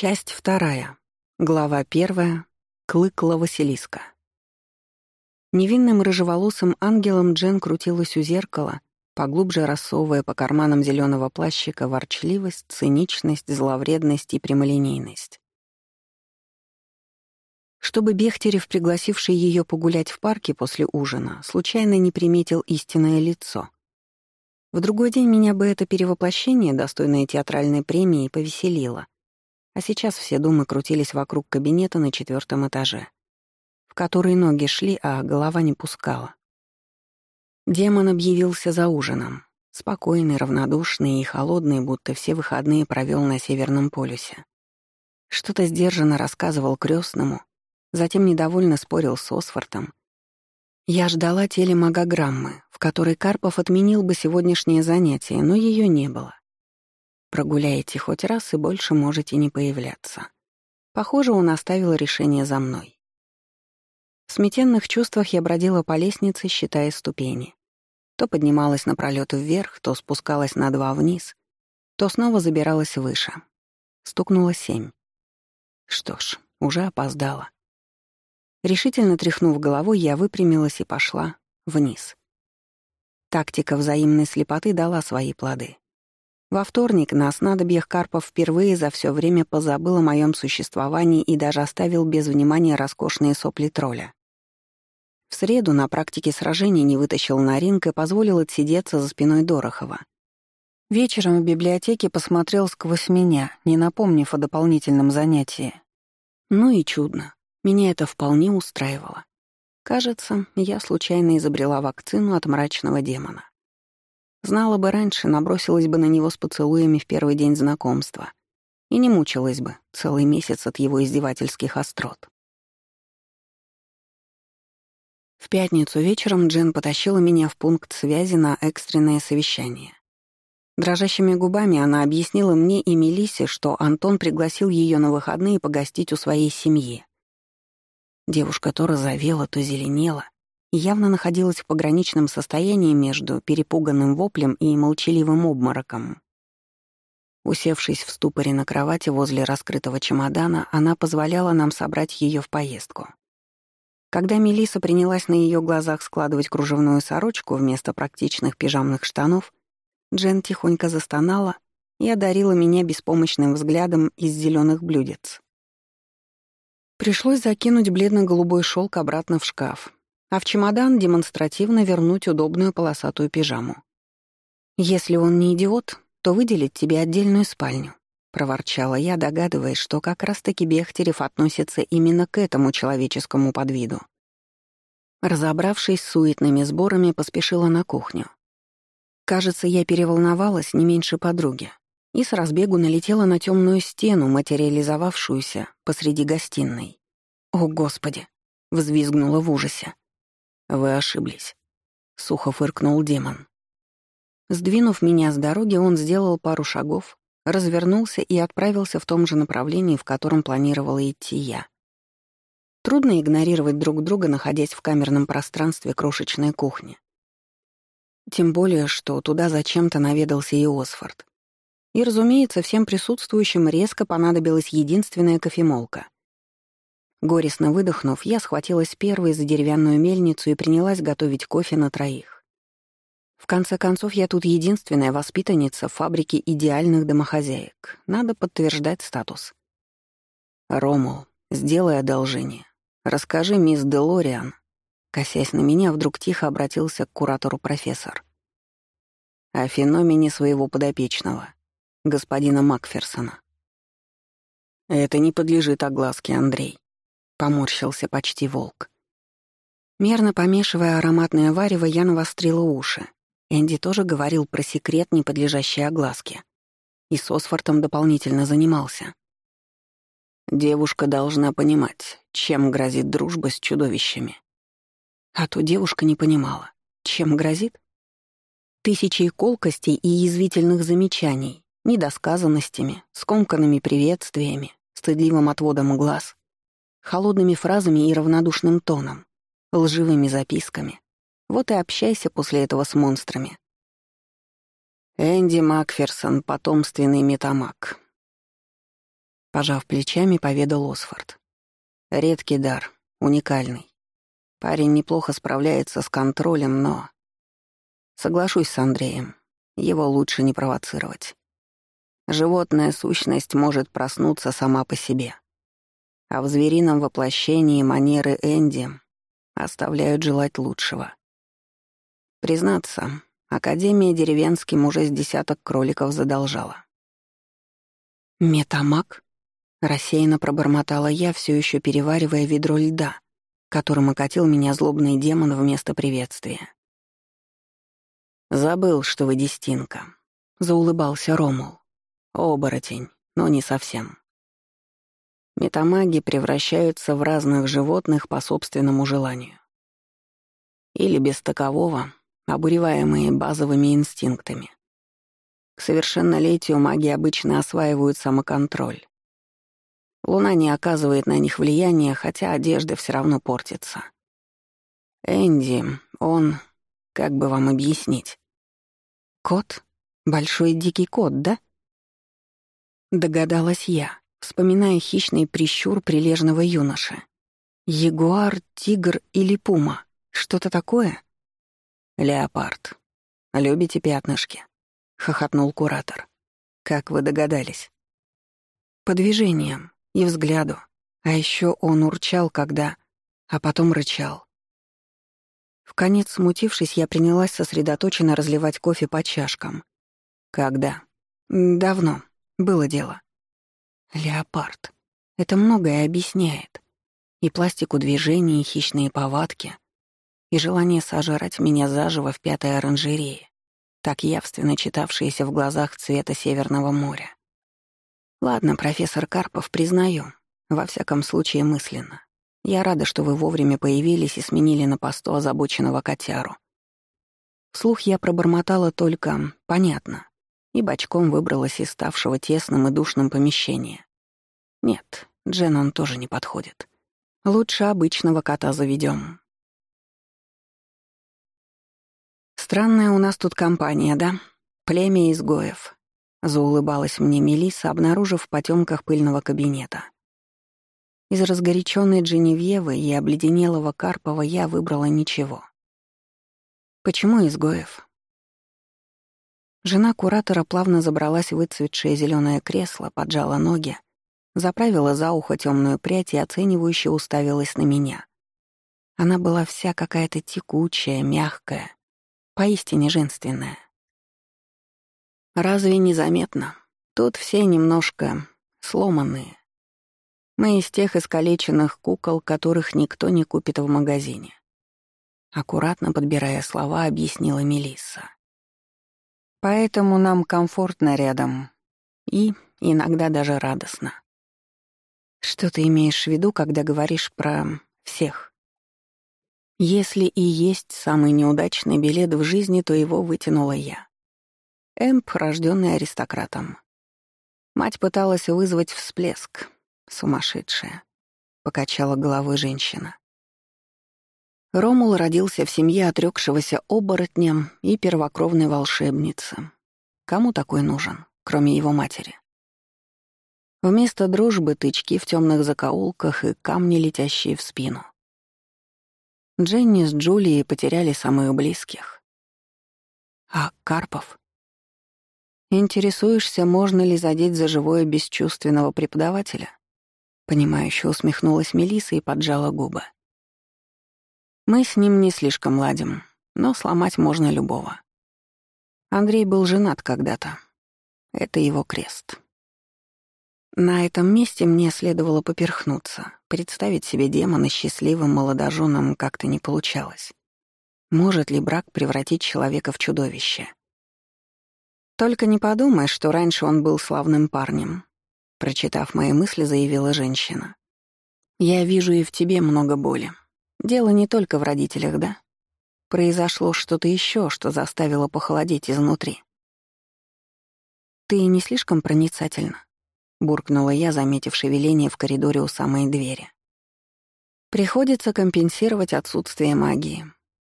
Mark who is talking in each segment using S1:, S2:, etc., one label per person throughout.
S1: Часть вторая. Глава первая. Клыкла Василиска. Невинным рыжеволосым ангелом Джен крутилась у зеркала, поглубже рассовывая по карманам зеленого плащика ворчливость, циничность, зловредность и прямолинейность. Чтобы Бехтерев, пригласивший ее погулять в парке после ужина, случайно не приметил истинное лицо. В другой день меня бы это перевоплощение, достойное театральной премии, повеселило — а сейчас все думы крутились вокруг кабинета на четвертом этаже, в который ноги шли, а голова не пускала. Демон объявился за ужином. Спокойный, равнодушный и холодный, будто все выходные провел на Северном полюсе. Что-то сдержанно рассказывал крестному, затем недовольно спорил с Осфортом. Я ждала телемагограммы, в которой Карпов отменил бы сегодняшнее занятие, но ее не было. Прогуляете хоть раз и больше можете не появляться. Похоже, он оставил решение за мной. В сметенных чувствах я бродила по лестнице, считая ступени. То поднималась напролёт вверх, то спускалась на два вниз, то снова забиралась выше. Стукнуло семь. Что ж, уже опоздала. Решительно тряхнув головой, я выпрямилась и пошла вниз. Тактика взаимной слепоты дала свои плоды. Во вторник на снадобьях Карпов впервые за все время позабыл о моем существовании и даже оставил без внимания роскошные сопли тролля. В среду на практике сражений не вытащил на ринг и позволил отсидеться за спиной Дорохова. Вечером в библиотеке посмотрел сквозь меня, не напомнив о дополнительном занятии. Ну и чудно. Меня это вполне устраивало. Кажется, я случайно изобрела вакцину от мрачного демона. Знала бы раньше, набросилась бы на него с поцелуями в первый день знакомства. И не мучилась бы целый месяц от его издевательских острот. В пятницу вечером Джен потащила меня в пункт связи на экстренное совещание. Дрожащими губами она объяснила мне и Мелиссе, что Антон пригласил ее на выходные погостить у своей семьи. Девушка то розовела, то зеленела, явно находилась в пограничном состоянии между перепуганным воплем и молчаливым обмороком. Усевшись в ступоре на кровати возле раскрытого чемодана, она позволяла нам собрать ее в поездку. Когда Мелиса принялась на ее глазах складывать кружевную сорочку вместо практичных пижамных штанов, Джен тихонько застонала и одарила меня беспомощным взглядом из зеленых блюдец. Пришлось закинуть бледно-голубой шелк обратно в шкаф, а в чемодан демонстративно вернуть удобную полосатую пижаму. «Если он не идиот, то выделит тебе отдельную спальню», — проворчала я, догадываясь, что как раз-таки Бехтерев относится именно к этому человеческому подвиду. Разобравшись с суетными сборами, поспешила на кухню. Кажется, я переволновалась не меньше подруги и с разбегу налетела на темную стену, материализовавшуюся посреди гостиной. «О, Господи!» — взвизгнула в ужасе. «Вы ошиблись», — сухо фыркнул демон. Сдвинув меня с дороги, он сделал пару шагов, развернулся и отправился в том же направлении, в котором планировала идти я. Трудно игнорировать друг друга, находясь в камерном пространстве крошечной кухни. Тем более, что туда зачем-то наведался и Осфорд. И, разумеется, всем присутствующим резко понадобилась единственная кофемолка. Горестно выдохнув, я схватилась первой за деревянную мельницу и принялась готовить кофе на троих. В конце концов, я тут единственная воспитанница фабрики идеальных домохозяек. Надо подтверждать статус. «Ромул, сделай одолжение. Расскажи, мисс Делориан». Косясь на меня, вдруг тихо обратился к куратору профессор. О феномене своего подопечного, господина Макферсона. Это не подлежит огласке, Андрей. Поморщился почти волк. Мерно помешивая ароматное варево, я навострила уши. Энди тоже говорил про секрет, не подлежащий огласке. И с Осфортом дополнительно занимался. Девушка должна понимать, чем грозит дружба с чудовищами. А то девушка не понимала, чем грозит. Тысячи колкостей и язвительных замечаний, недосказанностями, скомканными приветствиями, стыдливым отводом глаз холодными фразами и равнодушным тоном, лживыми записками. Вот и общайся после этого с монстрами. Энди Макферсон — потомственный метамаг. Пожав плечами, поведал Осфорд. Редкий дар, уникальный. Парень неплохо справляется с контролем, но... Соглашусь с Андреем, его лучше не провоцировать. Животная сущность может проснуться сама по себе. А в зверином воплощении манеры Энди оставляют желать лучшего. Признаться, Академия деревенским уже с десяток кроликов задолжала. «Метамаг?» — рассеянно пробормотала я, все еще переваривая ведро льда, которым окатил меня злобный демон вместо приветствия. «Забыл, что вы дестинка», — заулыбался Ромул. «Оборотень, но не совсем. Метамаги превращаются в разных животных по собственному желанию. Или без такового, обуреваемые базовыми инстинктами. К совершеннолетию маги обычно осваивают самоконтроль. Луна не оказывает на них влияния, хотя одежда все равно портится. Энди, он... Как бы вам объяснить? Кот? Большой дикий кот, да? Догадалась я, вспоминая хищный прищур прилежного юноши. Ягуар, тигр или пума? Что-то такое? Леопард. Любите пятнышки? Хохотнул куратор. Как вы догадались? По движениям и взгляду. А еще он урчал, когда... А потом рычал. В конец смутившись, я принялась сосредоточенно разливать кофе по чашкам. Когда? Давно. Было дело. Леопард. Это многое объясняет. И пластику движений, и хищные повадки, и желание сожрать меня заживо в пятой оранжерее, так явственно читавшееся в глазах цвета Северного моря. Ладно, профессор Карпов, признаю, во всяком случае мысленно. Я рада, что вы вовремя появились и сменили на посту озабоченного котяру. Вслух я пробормотала только «понятно» и бочком выбралась из ставшего тесным и душным помещения. Нет, Джен он тоже не подходит. Лучше обычного кота заведем. Странная у нас тут компания, да? Племя изгоев. Заулыбалась мне Мелисса, обнаружив в потемках пыльного кабинета. Из разгоряченной Дженевьевы и обледенелого Карпова я выбрала ничего. Почему изгоев? Жена куратора плавно забралась в выцветшее зеленое кресло, поджала ноги, заправила за ухо темную прядь и оценивающе уставилась на меня. Она была вся какая-то текучая, мягкая, поистине женственная. Разве незаметно? Тут все немножко сломанные, мы из тех искалеченных кукол, которых никто не купит в магазине. Аккуратно подбирая слова, объяснила Мелисса. Поэтому нам комфортно рядом. И иногда даже радостно. Что ты имеешь в виду, когда говоришь про всех? Если и есть самый неудачный билет в жизни, то его вытянула я. Эмп, рожденный аристократом. Мать пыталась вызвать всплеск, Сумасшедшая, покачала головой женщина. Ромул родился в семье отрекшегося оборотня и первокровной волшебницы. Кому такой нужен, кроме его матери? Вместо дружбы тычки в темных закоулках и камни, летящие в спину. Дженни с Джулией потеряли самых близких. А Карпов? Интересуешься, можно ли задеть за живое бесчувственного преподавателя? Понимающе усмехнулась Мелиса и поджала губы. Мы с ним не слишком ладим, но сломать можно любого. Андрей был женат когда-то. Это его крест. На этом месте мне следовало поперхнуться. Представить себе демона счастливым молодоженом как-то не получалось. Может ли брак превратить человека в чудовище? Только не подумай, что раньше он был славным парнем, Прочитав мои мысли, заявила женщина. «Я вижу и в тебе много боли. Дело не только в родителях, да? Произошло что-то еще, что заставило похолодеть изнутри». «Ты не слишком проницательна?» — буркнула я, заметив шевеление в коридоре у самой двери. «Приходится компенсировать отсутствие магии.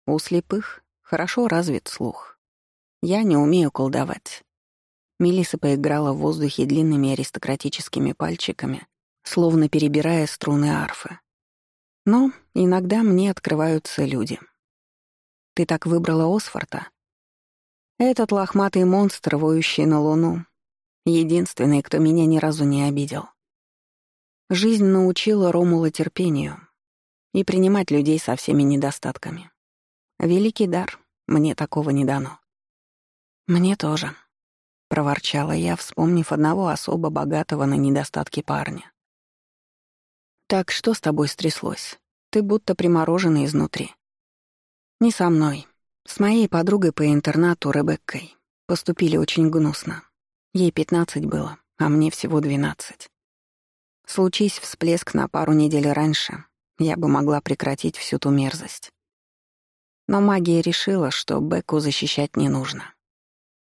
S1: У слепых хорошо развит слух. Я не умею колдовать. Мелиса поиграла в воздухе длинными аристократическими пальчиками, словно перебирая струны арфы. Но иногда мне открываются люди. Ты так выбрала Осфорта? Этот лохматый монстр, воющий на луну, единственный, кто меня ни разу не обидел. Жизнь научила Ромула терпению и принимать людей со всеми недостатками. Великий дар, мне такого не дано. Мне тоже, проворчала я, вспомнив одного особо богатого на недостатки парня. Так что с тобой стряслось? Ты будто приморожена изнутри. Не со мной. С моей подругой по интернату Ребеккой. Поступили очень гнусно. Ей пятнадцать было, а мне всего двенадцать. Случись всплеск на пару недель раньше, я бы могла прекратить всю ту мерзость. Но магия решила, что Бекку защищать не нужно.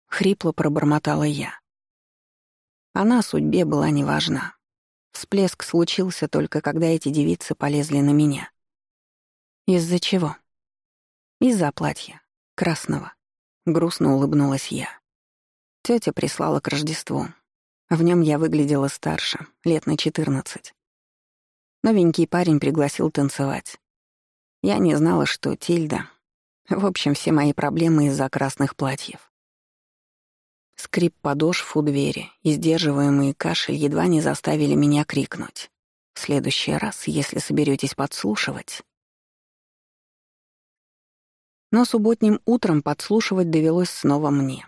S1: Хрипло пробормотала я. Она судьбе была неважна. Всплеск случился только когда эти девицы полезли на меня. Из-за чего? Из-за платья. Красного. Грустно улыбнулась я. Тётя прислала к Рождеству. В нём я выглядела старше, лет на четырнадцать. Новенький парень пригласил танцевать. Я не знала, что Тильда... В общем, все мои проблемы из-за красных платьев. Скрип подошв у двери и сдерживаемый кашель едва не заставили меня крикнуть. В следующий раз, если соберетесь подслушивать... Но субботним утром подслушивать довелось снова мне.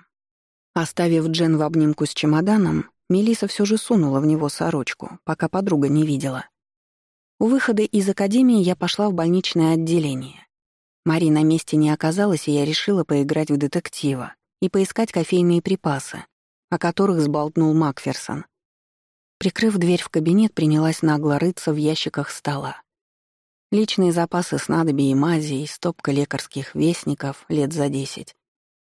S1: Оставив Джен в обнимку с чемоданом, Мелиса все же сунула в него сорочку, пока подруга не видела. У выхода из академии я пошла в больничное отделение. Мари на месте не оказалась, и я решила поиграть в детектива и поискать кофейные припасы, о которых сболтнул Макферсон. Прикрыв дверь в кабинет, принялась нагло рыться в ящиках стола. Личные запасы снадобий и мазей, стопка лекарских вестников лет за десять,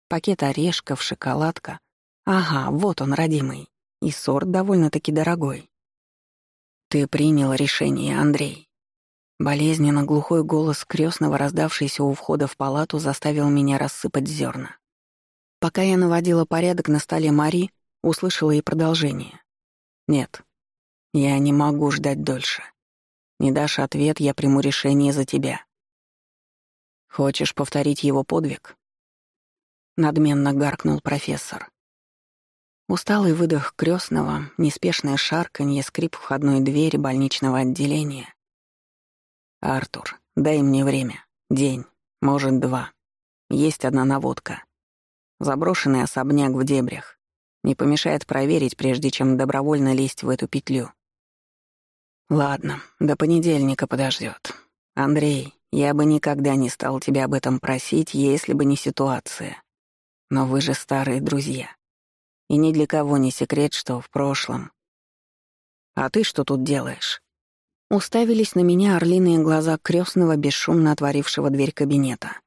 S1: пакет орешков, шоколадка. Ага, вот он, родимый. И сорт довольно-таки дорогой. «Ты принял решение, Андрей». Болезненно глухой голос крестного, раздавшийся у входа в палату, заставил меня рассыпать зерна. Пока я наводила порядок на столе Мари, услышала и продолжение. «Нет, я не могу ждать дольше. Не дашь ответ, я приму решение за тебя». «Хочешь повторить его подвиг?» Надменно гаркнул профессор. Усталый выдох крестного, неспешное шарканье, скрип входной двери больничного отделения. «Артур, дай мне время. День, может, два. Есть одна наводка. Заброшенный особняк в дебрях. Не помешает проверить, прежде чем добровольно лезть в эту петлю. Ладно, до понедельника подождет. Андрей, я бы никогда не стал тебя об этом просить, если бы не ситуация. Но вы же старые друзья. И ни для кого не секрет, что в прошлом. А ты что тут делаешь? Уставились на меня орлиные глаза крестного, бесшумно отворившего дверь кабинета.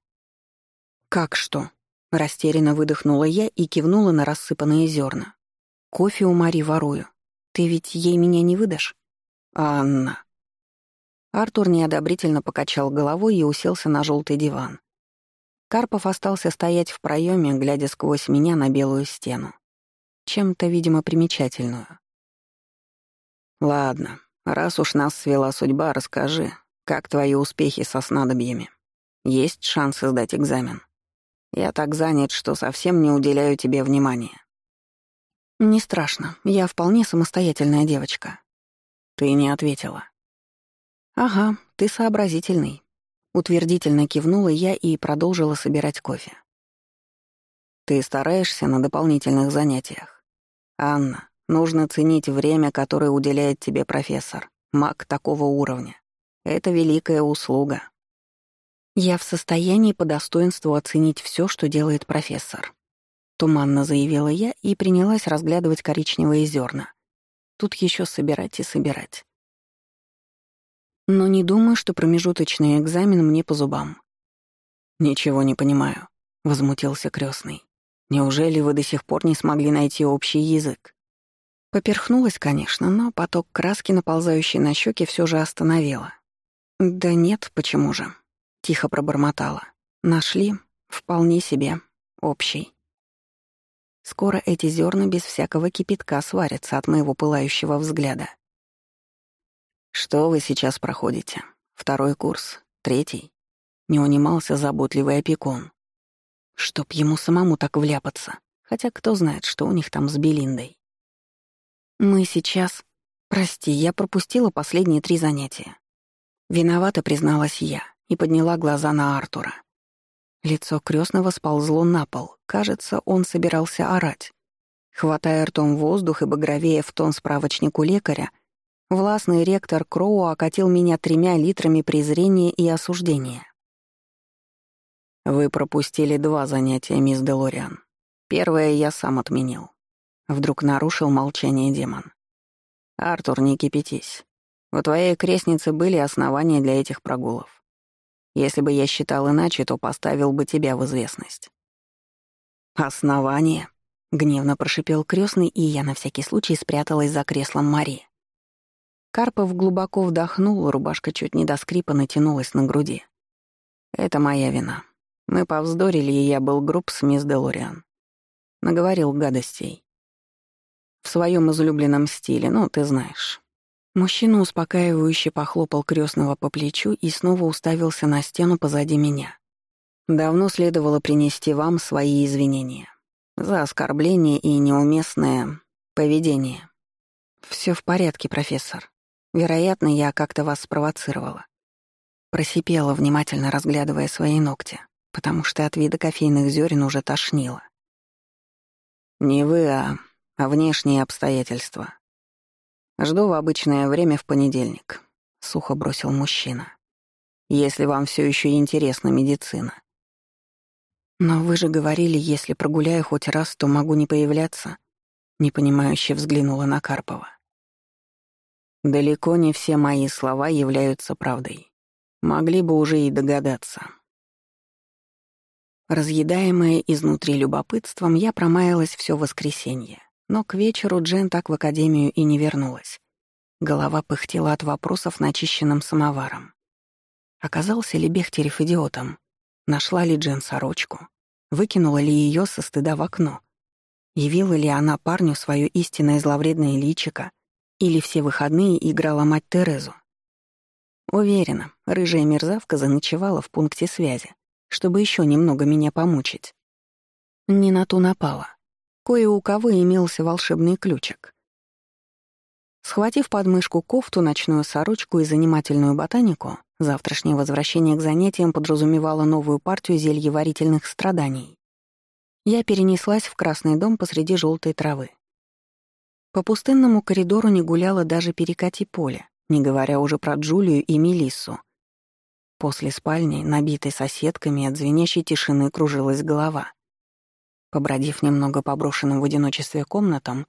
S1: «Как что?» — растерянно выдохнула я и кивнула на рассыпанные зерна. «Кофе у Мари ворую. Ты ведь ей меня не выдашь?» «Анна». Артур неодобрительно покачал головой и уселся на желтый диван. Карпов остался стоять в проеме, глядя сквозь меня на белую стену чем-то, видимо, примечательную. «Ладно, раз уж нас свела судьба, расскажи, как твои успехи со снадобьями? Есть шансы сдать экзамен? Я так занят, что совсем не уделяю тебе внимания». «Не страшно, я вполне самостоятельная девочка». «Ты не ответила». «Ага, ты сообразительный». Утвердительно кивнула я и продолжила собирать кофе. «Ты стараешься на дополнительных занятиях?» «Анна, нужно ценить время, которое уделяет тебе профессор, маг такого уровня. Это великая услуга». «Я в состоянии по достоинству оценить все, что делает профессор», — туманно заявила я и принялась разглядывать коричневые зерна. Тут еще собирать и собирать. Но не думаю, что промежуточный экзамен мне по зубам. «Ничего не понимаю», — возмутился крестный. Неужели вы до сих пор не смогли найти общий язык? Поперхнулась, конечно, но поток краски, наползающий на щеки, все же остановила. Да нет, почему же? Тихо пробормотала. Нашли, вполне себе, общий. Скоро эти зерна без всякого кипятка сварятся от моего пылающего взгляда. «Что вы сейчас проходите? Второй курс? Третий?» Не унимался заботливый опекун. Чтоб ему самому так вляпаться. Хотя кто знает, что у них там с Белиндой. «Мы сейчас...» «Прости, я пропустила последние три занятия». Виновата призналась я и подняла глаза на Артура. Лицо крестного сползло на пол. Кажется, он собирался орать. Хватая ртом воздух и багровея в тон справочнику лекаря, властный ректор Кроу окатил меня тремя литрами презрения и осуждения. «Вы пропустили два занятия, мисс Делориан. Первое я сам отменил». Вдруг нарушил молчание демон. «Артур, не кипятись. У твоей крестницы были основания для этих прогулов. Если бы я считал иначе, то поставил бы тебя в известность». «Основание?» — гневно прошипел крестный, и я на всякий случай спряталась за креслом Мари. Карпов глубоко вдохнул, рубашка чуть не до скрипа натянулась на груди. «Это моя вина. Мы повздорили, и я был груб с мисс Делориан. Наговорил гадостей. В своем излюбленном стиле, ну, ты знаешь. Мужчина успокаивающе похлопал крестного по плечу и снова уставился на стену позади меня. «Давно следовало принести вам свои извинения. За оскорбление и неуместное поведение. Все в порядке, профессор. Вероятно, я как-то вас спровоцировала». Просипела, внимательно разглядывая свои ногти, потому что от вида кофейных зерен уже тошнило. «Не вы, а, а внешние обстоятельства», Жду в обычное время в понедельник», — сухо бросил мужчина. «Если вам все еще интересна медицина». «Но вы же говорили, если прогуляю хоть раз, то могу не появляться», — непонимающе взглянула на Карпова. «Далеко не все мои слова являются правдой. Могли бы уже и догадаться». Разъедаемая изнутри любопытством, я промаялась все воскресенье. Но к вечеру Джен так в академию и не вернулась. Голова пыхтела от вопросов начищенным самоваром. Оказался ли Бехтерев идиотом? Нашла ли Джен сорочку? Выкинула ли ее со стыда в окно? Явила ли она парню свое истинное зловредное личико? Или все выходные играла мать Терезу? Уверена, рыжая мерзавка заночевала в пункте связи, чтобы еще немного меня помучить. Не на ту напала. Кое у кого имелся волшебный ключик. Схватив подмышку кофту, ночную сорочку и занимательную ботанику, завтрашнее возвращение к занятиям подразумевало новую партию зельеварительных страданий. Я перенеслась в красный дом посреди желтой травы. По пустынному коридору не гуляла даже перекати поле, не говоря уже про Джулию и Мелиссу. После спальни, набитой соседками, от звенящей тишины кружилась голова. Побродив немного по брошенным в одиночестве комнатам,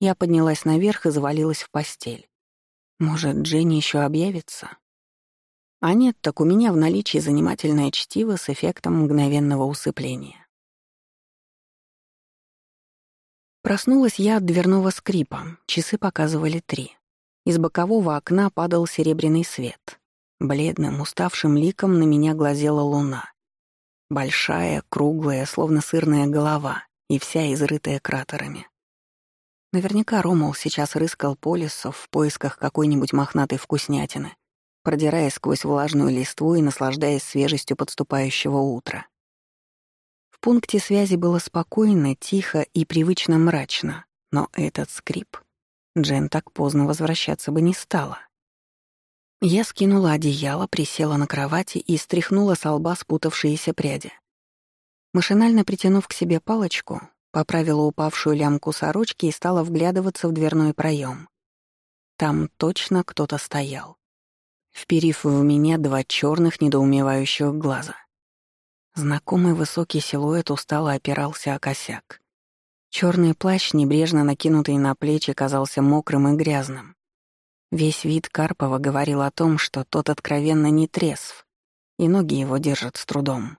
S1: я поднялась наверх и завалилась в постель. Может, Дженни еще объявится? А нет, так у меня в наличии занимательное чтиво с эффектом мгновенного усыпления. Проснулась я от дверного скрипа, часы показывали три. Из бокового окна падал серебряный свет. Бледным, уставшим ликом на меня глазела луна. Большая, круглая, словно сырная голова, и вся изрытая кратерами. Наверняка Ромул сейчас рыскал по лесу в поисках какой-нибудь мохнатой вкуснятины, продираясь сквозь влажную листву и наслаждаясь свежестью подступающего утра. В пункте связи было спокойно, тихо и привычно мрачно, но этот скрип... Джен так поздно возвращаться бы не стала. Я скинула одеяло, присела на кровати и стряхнула с лба спутавшиеся пряди. Машинально притянув к себе палочку, поправила упавшую лямку сорочки и стала вглядываться в дверной проем. Там точно кто-то стоял, вперив в меня два черных недоумевающих глаза. Знакомый высокий силуэт устало опирался о косяк. Черный плащ, небрежно накинутый на плечи, казался мокрым и грязным. Весь вид Карпова говорил о том, что тот откровенно не трезв, и ноги его держат с трудом.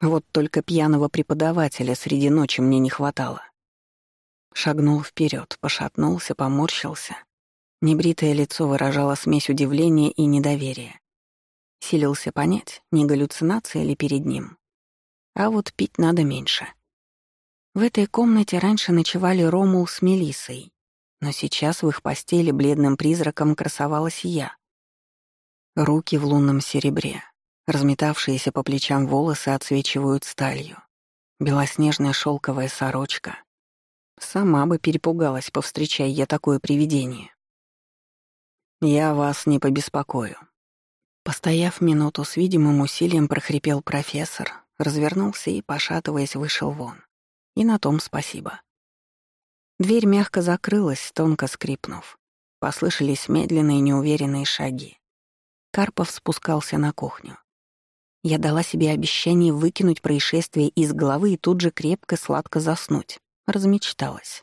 S1: Вот только пьяного преподавателя среди ночи мне не хватало. Шагнул вперед, пошатнулся, поморщился. Небритое лицо выражало смесь удивления и недоверия. Силился понять, не галлюцинация ли перед ним. А вот пить надо меньше. В этой комнате раньше ночевали Ромул с Мелиссой, но сейчас в их постели бледным призраком красовалась я. Руки в лунном серебре, разметавшиеся по плечам волосы отсвечивают сталью. Белоснежная шелковая сорочка. Сама бы перепугалась, повстречая я такое привидение. «Я вас не побеспокою». Постояв минуту с видимым усилием, прохрипел профессор, развернулся и, пошатываясь, вышел вон. И на том спасибо. Дверь мягко закрылась, тонко скрипнув. Послышались медленные неуверенные шаги. Карпов спускался на кухню. Я дала себе обещание выкинуть происшествие из головы и тут же крепко сладко заснуть. Размечталась.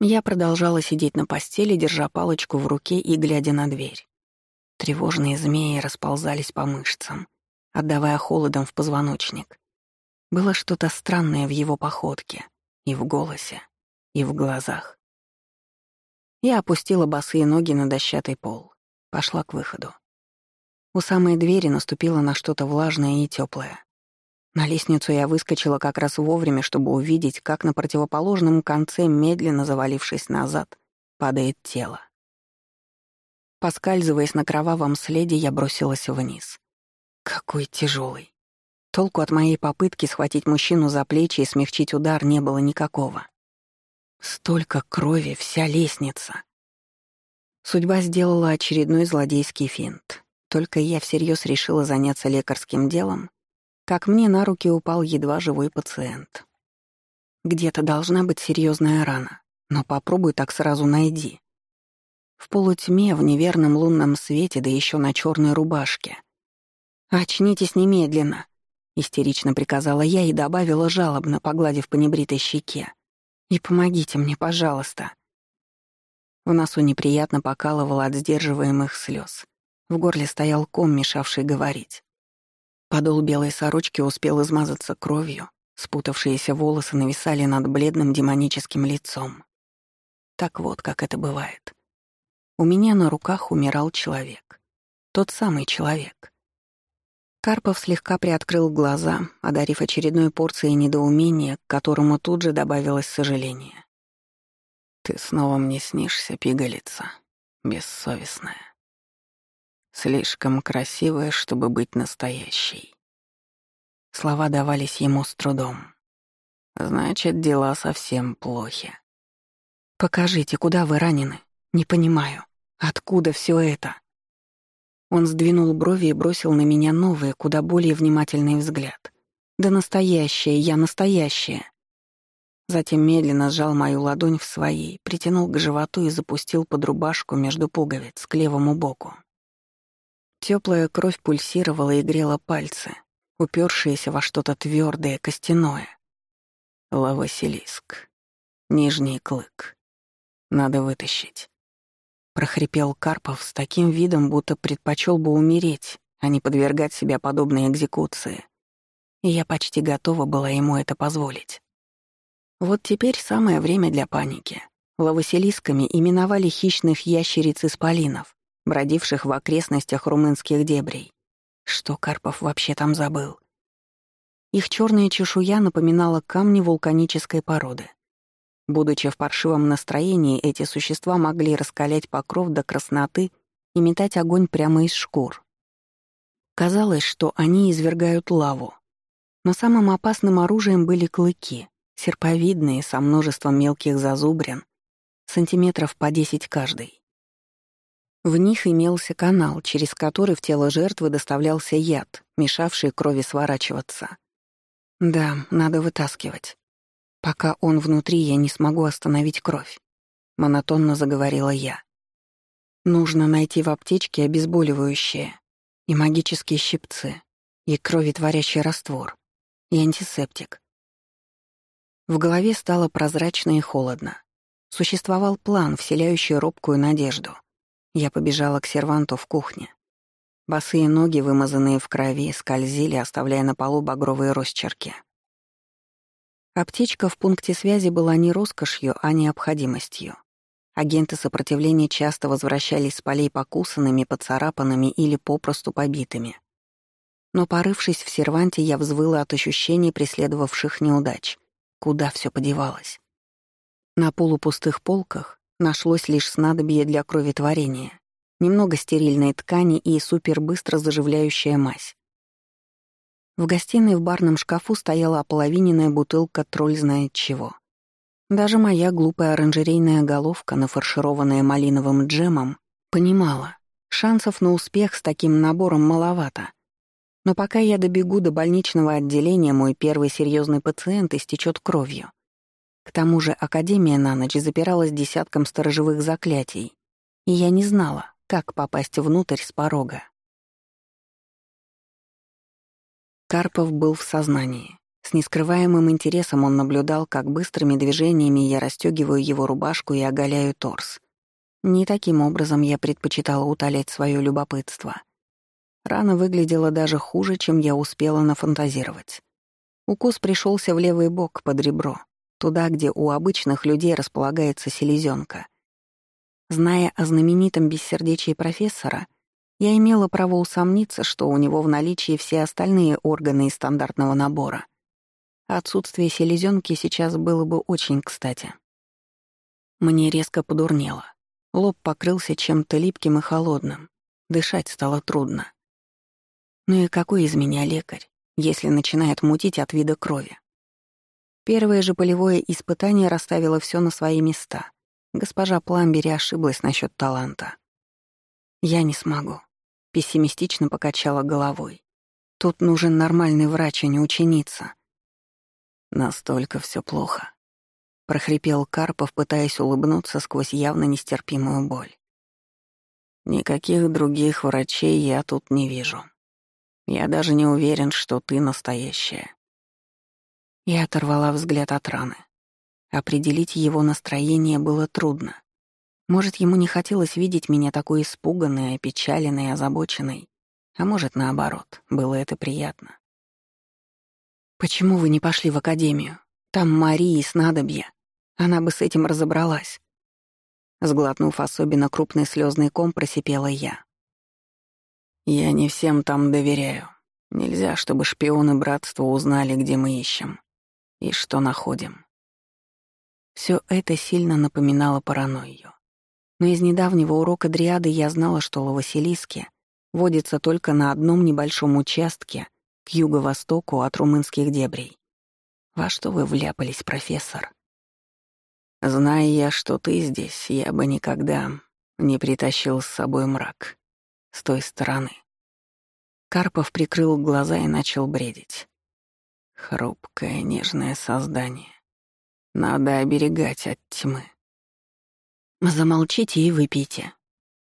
S1: Я продолжала сидеть на постели, держа палочку в руке и глядя на дверь. Тревожные змеи расползались по мышцам, отдавая холодом в позвоночник. Было что-то странное в его походке, и в голосе, и в глазах. Я опустила босые ноги на дощатый пол, пошла к выходу. У самой двери наступила на что-то влажное и теплое. На лестницу я выскочила как раз вовремя, чтобы увидеть, как на противоположном конце, медленно завалившись назад, падает тело. Поскальзываясь на кровавом следе, я бросилась вниз. Какой тяжелый. Толку от моей попытки схватить мужчину за плечи и смягчить удар не было никакого. Столько крови, вся лестница. Судьба сделала очередной злодейский финт. Только я всерьез решила заняться лекарским делом, как мне на руки упал едва живой пациент. Где-то должна быть серьезная рана, но попробуй так сразу найди. В полутьме, в неверном лунном свете, да еще на черной рубашке. «Очнитесь немедленно!» — истерично приказала я и добавила жалобно, погладив по небритой щеке. «И помогите мне, пожалуйста». В носу неприятно покалывало от сдерживаемых слез. В горле стоял ком, мешавший говорить. Подол белой сорочки успел измазаться кровью, спутавшиеся волосы нависали над бледным демоническим лицом. Так вот, как это бывает. У меня на руках умирал человек. Тот самый человек. Карпов слегка приоткрыл глаза, одарив очередной порцией недоумения, к которому тут же добавилось сожаление. «Ты снова мне снишься, пигалица, бессовестная. Слишком красивая, чтобы быть настоящей». Слова давались ему с трудом. «Значит, дела совсем плохи». «Покажите, куда вы ранены? Не понимаю». Откуда все это? Он сдвинул брови и бросил на меня новый, куда более внимательный взгляд. Да настоящее, я настоящая. Затем медленно сжал мою ладонь в своей, притянул к животу и запустил под рубашку между пуговиц к левому боку. Теплая кровь пульсировала и грела пальцы, упершиеся во что-то твердое, костяное. Лавасилиск. Нижний клык. Надо вытащить. — прохрипел Карпов с таким видом, будто предпочел бы умереть, а не подвергать себя подобной экзекуции. И я почти готова была ему это позволить. Вот теперь самое время для паники. Лавасилисками именовали хищных ящериц-исполинов, бродивших в окрестностях румынских дебрей. Что Карпов вообще там забыл? Их черная чешуя напоминала камни вулканической породы. Будучи в паршивом настроении, эти существа могли раскалять покров до красноты и метать огонь прямо из шкур. Казалось, что они извергают лаву. Но самым опасным оружием были клыки, серповидные, со множеством мелких зазубрин, сантиметров по десять каждый. В них имелся канал, через который в тело жертвы доставлялся яд, мешавший крови сворачиваться. Да, надо вытаскивать. Пока он внутри, я не смогу остановить кровь. Монотонно заговорила я. Нужно найти в аптечке обезболивающее и магические щипцы, и кроветворящий раствор, и антисептик. В голове стало прозрачно и холодно. Существовал план, вселяющий робкую надежду. Я побежала к серванту в кухне. Босые ноги, вымазанные в крови, скользили, оставляя на полу багровые росчерки. Аптечка в пункте связи была не роскошью, а необходимостью. Агенты сопротивления часто возвращались с полей покусанными, поцарапанными или попросту побитыми. Но порывшись в серванте, я взвыла от ощущений преследовавших неудач Куда все подевалось? На полупустых полках нашлось лишь снадобье для кроветворения, немного стерильной ткани и супербыстро заживляющая мазь. В гостиной в барном шкафу стояла ополовиненная бутылка тролль знает чего. Даже моя глупая оранжерейная головка, нафаршированная малиновым джемом, понимала, шансов на успех с таким набором маловато. Но пока я добегу до больничного отделения, мой первый серьезный пациент истечет кровью. К тому же Академия на ночь запиралась десятком сторожевых заклятий, и я не знала, как попасть внутрь с порога. Карпов был в сознании. С нескрываемым интересом он наблюдал, как быстрыми движениями я расстегиваю его рубашку и оголяю торс. Не таким образом я предпочитала утолять свое любопытство — Рана выглядела даже хуже, чем я успела нафантазировать. Укус пришелся в левый бок под ребро, туда, где у обычных людей располагается селезенка. Зная о знаменитом бессердечии профессора, я имела право усомниться, что у него в наличии все остальные органы из стандартного набора. Отсутствие селезенки сейчас было бы очень кстати. Мне резко подурнело. Лоб покрылся чем-то липким и холодным. Дышать стало трудно. Ну и какой из меня лекарь, если начинает мутить от вида крови? Первое же полевое испытание расставило все на свои места. Госпожа Пламбери ошиблась насчет таланта. «Я не смогу», — пессимистично покачала головой. «Тут нужен нормальный врач, а не ученица». «Настолько все плохо», — прохрипел Карпов, пытаясь улыбнуться сквозь явно нестерпимую боль. «Никаких других врачей я тут не вижу». Я даже не уверен, что ты настоящая. Я оторвала взгляд от раны. Определить его настроение было трудно. Может, ему не хотелось видеть меня такой испуганной, опечаленной, озабоченной. А может, наоборот, было это приятно. «Почему вы не пошли в академию? Там Мария и снадобья. Она бы с этим разобралась». Сглотнув особенно крупный слезный ком, просипела я. Я не всем там доверяю. Нельзя, чтобы шпионы братства узнали, где мы ищем и что находим. Все это сильно напоминало паранойю. Но из недавнего урока Дриады я знала, что Лавасилиски водится только на одном небольшом участке к юго-востоку от румынских дебрей. Во что вы вляпались, профессор? Зная я, что ты здесь, я бы никогда не притащил с собой мрак с той стороны. Карпов прикрыл глаза и начал бредить. Хрупкое, нежное создание. Надо оберегать от тьмы. Замолчите и выпейте.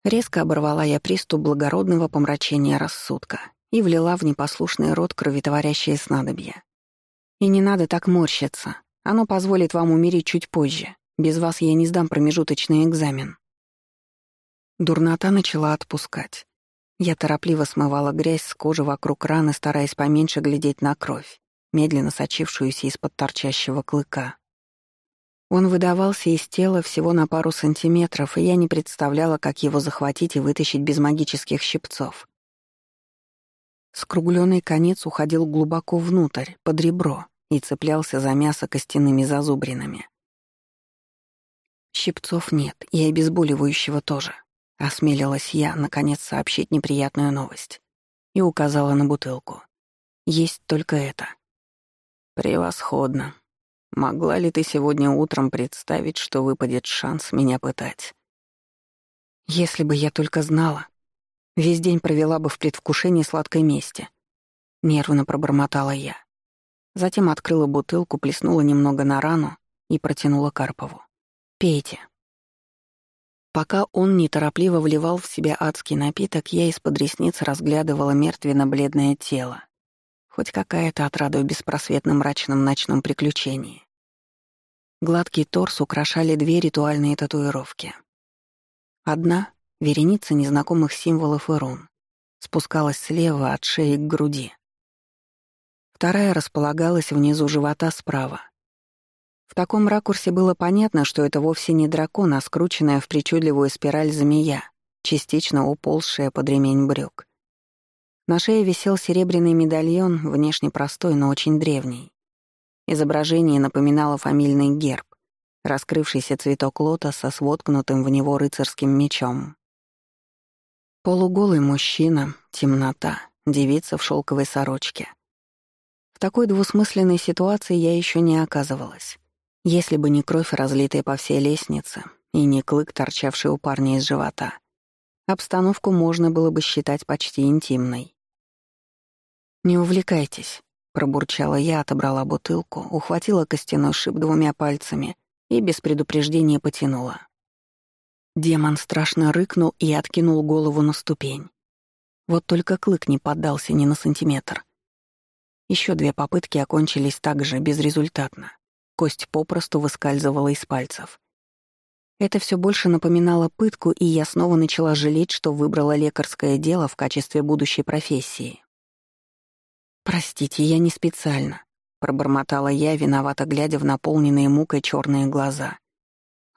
S1: Резко оборвала я приступ благородного помрачения рассудка и влила в непослушный рот кровотворящее снадобье. И не надо так морщиться. Оно позволит вам умереть чуть позже. Без вас я не сдам промежуточный экзамен. Дурнота начала отпускать. Я торопливо смывала грязь с кожи вокруг раны, стараясь поменьше глядеть на кровь, медленно сочившуюся из-под торчащего клыка. Он выдавался из тела всего на пару сантиметров, и я не представляла, как его захватить и вытащить без магических щипцов. Скругленный конец уходил глубоко внутрь, под ребро, и цеплялся за мясо костяными зазубринами. Щипцов нет, и обезболивающего тоже. Осмелилась я, наконец, сообщить неприятную новость. И указала на бутылку. Есть только это. Превосходно. Могла ли ты сегодня утром представить, что выпадет шанс меня пытать? Если бы я только знала, весь день провела бы в предвкушении сладкой мести. Нервно пробормотала я. Затем открыла бутылку, плеснула немного на рану и протянула Карпову. «Пейте». Пока он неторопливо вливал в себя адский напиток, я из-под ресниц разглядывала мертвенно-бледное тело. Хоть какая-то отрада в беспросветном мрачном ночном приключении. Гладкий торс украшали две ритуальные татуировки. Одна — вереница незнакомых символов и рун. Спускалась слева от шеи к груди. Вторая располагалась внизу живота справа, в таком ракурсе было понятно, что это вовсе не дракон, а скрученная в причудливую спираль змея, частично уползшая под ремень брюк. На шее висел серебряный медальон, внешне простой, но очень древний. Изображение напоминало фамильный герб, раскрывшийся цветок лотоса с воткнутым в него рыцарским мечом. Полуголый мужчина, темнота, девица в шелковой сорочке. В такой двусмысленной ситуации я еще не оказывалась. Если бы не кровь, разлитая по всей лестнице, и не клык, торчавший у парня из живота, обстановку можно было бы считать почти интимной. «Не увлекайтесь», — пробурчала я, отобрала бутылку, ухватила костяной шип двумя пальцами и без предупреждения потянула. Демон страшно рыкнул и откинул голову на ступень. Вот только клык не поддался ни на сантиметр. Еще две попытки окончились так же, безрезультатно. Кость попросту выскальзывала из пальцев. Это все больше напоминало пытку, и я снова начала жалеть, что выбрала лекарское дело в качестве будущей профессии. «Простите, я не специально», — пробормотала я, виновато глядя в наполненные мукой черные глаза.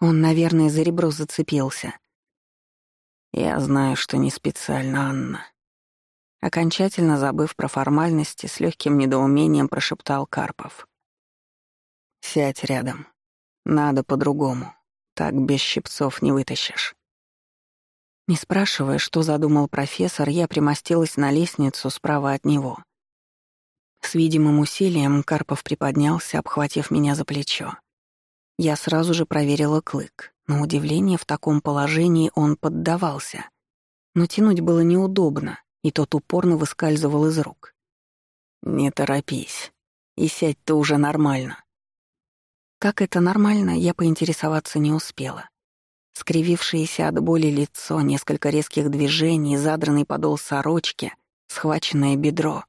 S1: Он, наверное, за ребро зацепился. «Я знаю, что не специально, Анна». Окончательно забыв про формальности, с легким недоумением прошептал Карпов. «Сядь рядом. Надо по-другому. Так без щипцов не вытащишь. Не спрашивая, что задумал профессор, я примостилась на лестницу справа от него. С видимым усилием Карпов приподнялся, обхватив меня за плечо. Я сразу же проверила клык. На удивление, в таком положении он поддавался. Но тянуть было неудобно, и тот упорно выскальзывал из рук. «Не торопись. И сядь-то уже нормально. Как это нормально, я поинтересоваться не успела. Скривившееся от боли лицо, несколько резких движений, задранный подол сорочки, схваченное бедро.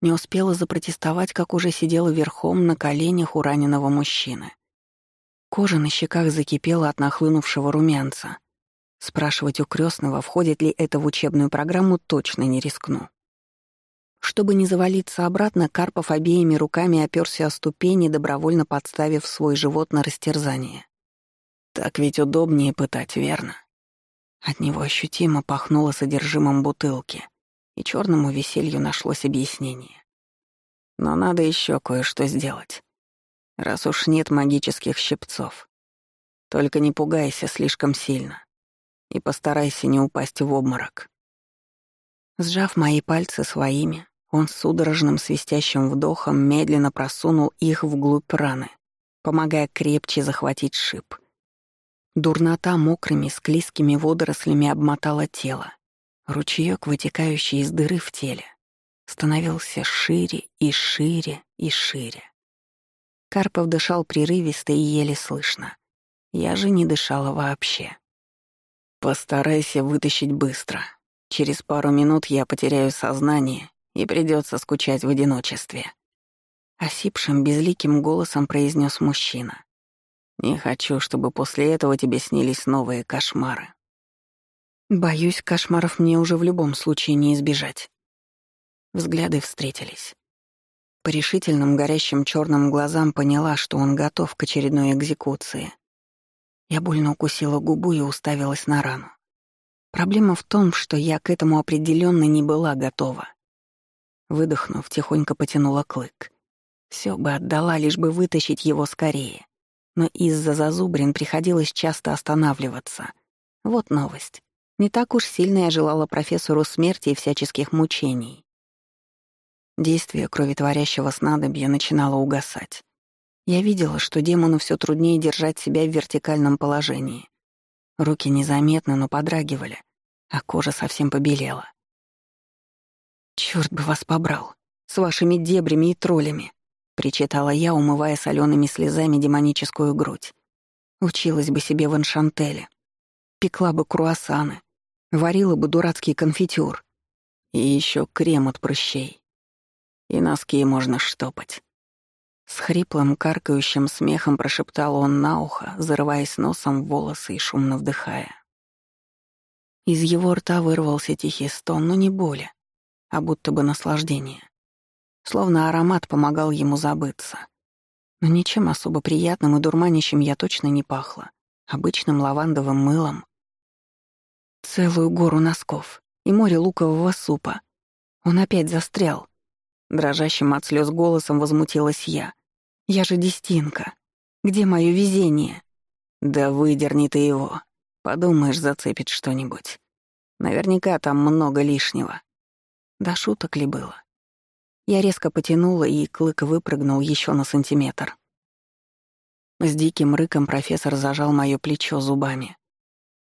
S1: Не успела запротестовать, как уже сидела верхом на коленях у раненого мужчины. Кожа на щеках закипела от нахлынувшего румянца. Спрашивать у крестного, входит ли это в учебную программу, точно не рискну. Чтобы не завалиться обратно, Карпов обеими руками оперся о ступени, добровольно подставив свой живот на растерзание. Так ведь удобнее пытать, верно? От него ощутимо пахнуло содержимым бутылки, и черному веселью нашлось объяснение. Но надо еще кое-что сделать. Раз уж нет магических щипцов. Только не пугайся слишком сильно. И постарайся не упасть в обморок. Сжав мои пальцы своими, он судорожным свистящим вдохом медленно просунул их вглубь раны, помогая крепче захватить шип. Дурнота мокрыми склизкими водорослями обмотала тело. Ручеёк, вытекающий из дыры в теле, становился шире и шире и шире. Карпов дышал прерывисто и еле слышно. Я же не дышала вообще. «Постарайся вытащить быстро. Через пару минут я потеряю сознание и придется скучать в одиночестве. Осипшим, безликим голосом произнес мужчина. «Не хочу, чтобы после этого тебе снились новые кошмары». «Боюсь, кошмаров мне уже в любом случае не избежать». Взгляды встретились. По решительным горящим черным глазам поняла, что он готов к очередной экзекуции. Я больно укусила губу и уставилась на рану. Проблема в том, что я к этому определенно не была готова. Выдохнув, тихонько потянула клык. Все бы отдала, лишь бы вытащить его скорее. Но из-за зазубрин приходилось часто останавливаться. Вот новость. Не так уж сильно я желала профессору смерти и всяческих мучений. Действие кроветворящего снадобья начинало угасать. Я видела, что демону все труднее держать себя в вертикальном положении. Руки незаметно, но подрагивали, а кожа совсем побелела. Черт бы вас побрал. С вашими дебрями и троллями, причитала я, умывая солеными слезами демоническую грудь. Училась бы себе в аншантеле. Пекла бы круассаны. Варила бы дурацкий конфитюр. И еще крем от прыщей. И носки можно штопать. С хриплым, каркающим смехом прошептал он на ухо, зарываясь носом в волосы и шумно вдыхая. Из его рта вырвался тихий стон, но не боли, а будто бы наслаждение. Словно аромат помогал ему забыться. Но ничем особо приятным и дурманящим я точно не пахла. Обычным лавандовым мылом. Целую гору носков и море лукового супа. Он опять застрял. Дрожащим от слез голосом возмутилась я. Я же дестинка. Где мое везение?
S2: Да выдерни ты его. Подумаешь, зацепит что-нибудь. Наверняка там много лишнего.
S1: Да шуток ли было? Я резко потянула, и клык выпрыгнул еще на сантиметр. С диким рыком профессор зажал моё плечо зубами.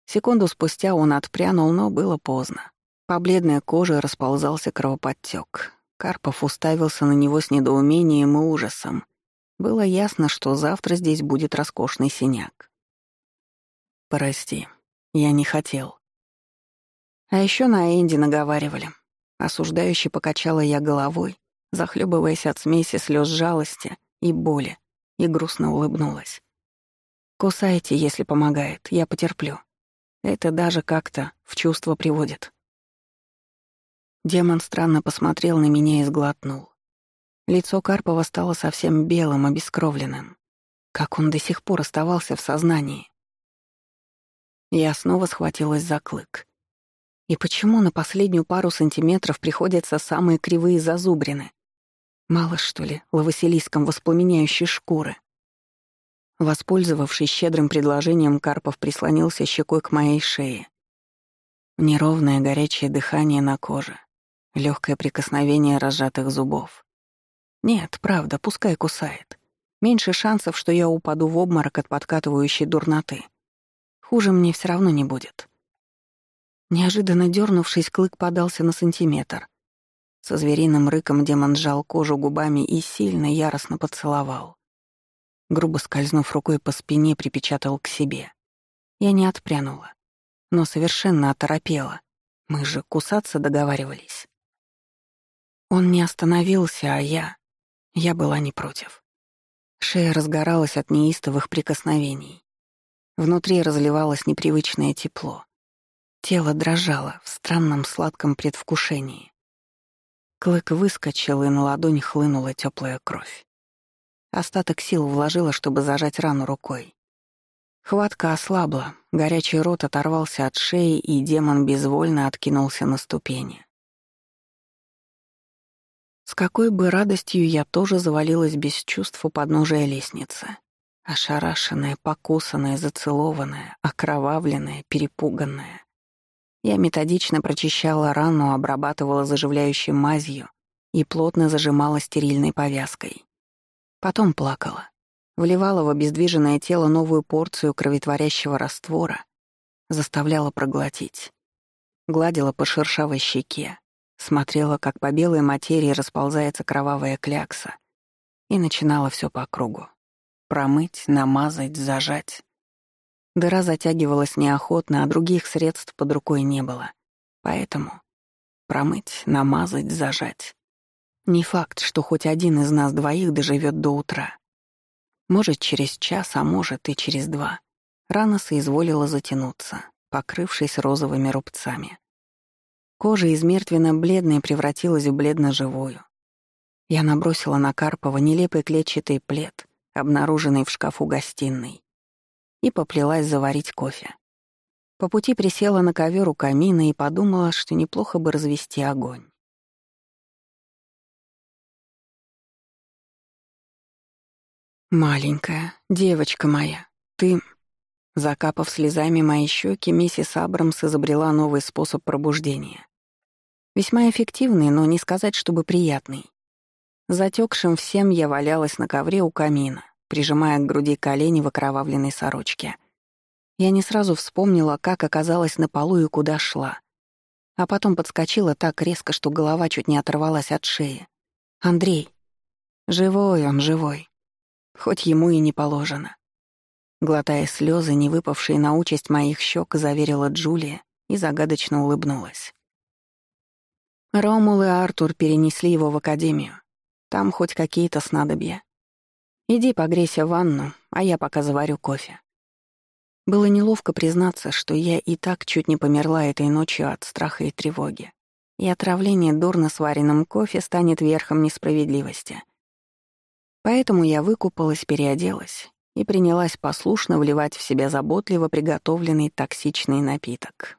S1: Секунду спустя он отпрянул, но было поздно. По бледной коже расползался кровоподтек. Карпов уставился на него с недоумением и ужасом. Было ясно, что завтра здесь будет роскошный синяк.
S2: «Прости, я не хотел».
S1: А еще на Энди наговаривали. Осуждающе покачала я головой, захлебываясь от смеси слез жалости и боли, и грустно улыбнулась. «Кусайте, если помогает, я потерплю. Это даже как-то в чувство приводит». Демон странно посмотрел на меня и сглотнул. Лицо Карпова стало совсем белым, обескровленным. Как он до сих пор оставался в сознании. Я снова схватилась за клык. И почему на последнюю пару сантиметров приходятся самые кривые зазубрины? Мало, что ли, лавасилиском воспламеняющей шкуры? Воспользовавшись щедрым предложением, Карпов прислонился щекой к моей шее. Неровное горячее дыхание на коже, легкое прикосновение разжатых зубов. Нет, правда, пускай кусает. Меньше шансов, что я упаду в обморок от подкатывающей дурноты. Хуже мне все равно не будет. Неожиданно дернувшись, клык подался на сантиметр. Со звериным рыком демон сжал кожу губами и сильно, яростно поцеловал. Грубо скользнув рукой по спине, припечатал к себе. Я не отпрянула, но совершенно оторопела. Мы же кусаться договаривались. Он не остановился, а я... Я была не против. Шея разгоралась от неистовых прикосновений. Внутри разливалось непривычное тепло. Тело дрожало в странном сладком предвкушении. Клык выскочил, и на ладонь хлынула теплая кровь. Остаток сил вложила, чтобы зажать рану рукой. Хватка ослабла, горячий рот оторвался от шеи, и демон безвольно откинулся на ступени. С какой бы радостью я тоже завалилась без чувств у подножия лестницы. Ошарашенная, покусанная, зацелованная, окровавленная, перепуганная. Я методично прочищала рану, обрабатывала заживляющей мазью и плотно зажимала стерильной повязкой. Потом плакала. Вливала в обездвиженное тело новую порцию кровотворящего раствора, заставляла проглотить. Гладила по шершавой щеке, смотрела, как по белой материи расползается кровавая клякса, и начинала все по кругу. Промыть, намазать, зажать. Дыра затягивалась неохотно, а других средств под рукой не было. Поэтому промыть, намазать, зажать. Не факт, что хоть один из нас двоих доживет до утра. Может, через час, а может и через два. Рана соизволила затянуться, покрывшись розовыми рубцами. Кожа из мертвенно-бледной превратилась в бледно-живую. Я набросила на Карпова нелепый клетчатый плед, обнаруженный в шкафу гостиной и поплелась заварить кофе. По пути присела на ковер у камина и подумала, что неплохо бы развести огонь. «Маленькая, девочка моя, ты...» Закапав слезами мои щеки, миссис Абрамс изобрела новый способ пробуждения. Весьма эффективный, но не сказать, чтобы приятный. Затекшим всем я валялась на ковре у камина, прижимая к груди колени в окровавленной сорочке. Я не сразу вспомнила, как оказалась на полу и куда шла. А потом подскочила так резко, что голова чуть не оторвалась от шеи. «Андрей! Живой он, живой. Хоть ему и не положено». Глотая слезы, не выпавшие на участь моих щек, заверила Джулия и загадочно улыбнулась. Ромул и Артур перенесли его в академию. Там хоть какие-то снадобья. Иди погрейся в ванну, а я пока заварю кофе. Было неловко признаться, что я и так чуть не померла этой ночью от страха и тревоги. И отравление дурно сваренным кофе станет верхом несправедливости. Поэтому я выкупалась, переоделась и принялась послушно вливать в себя заботливо приготовленный токсичный напиток.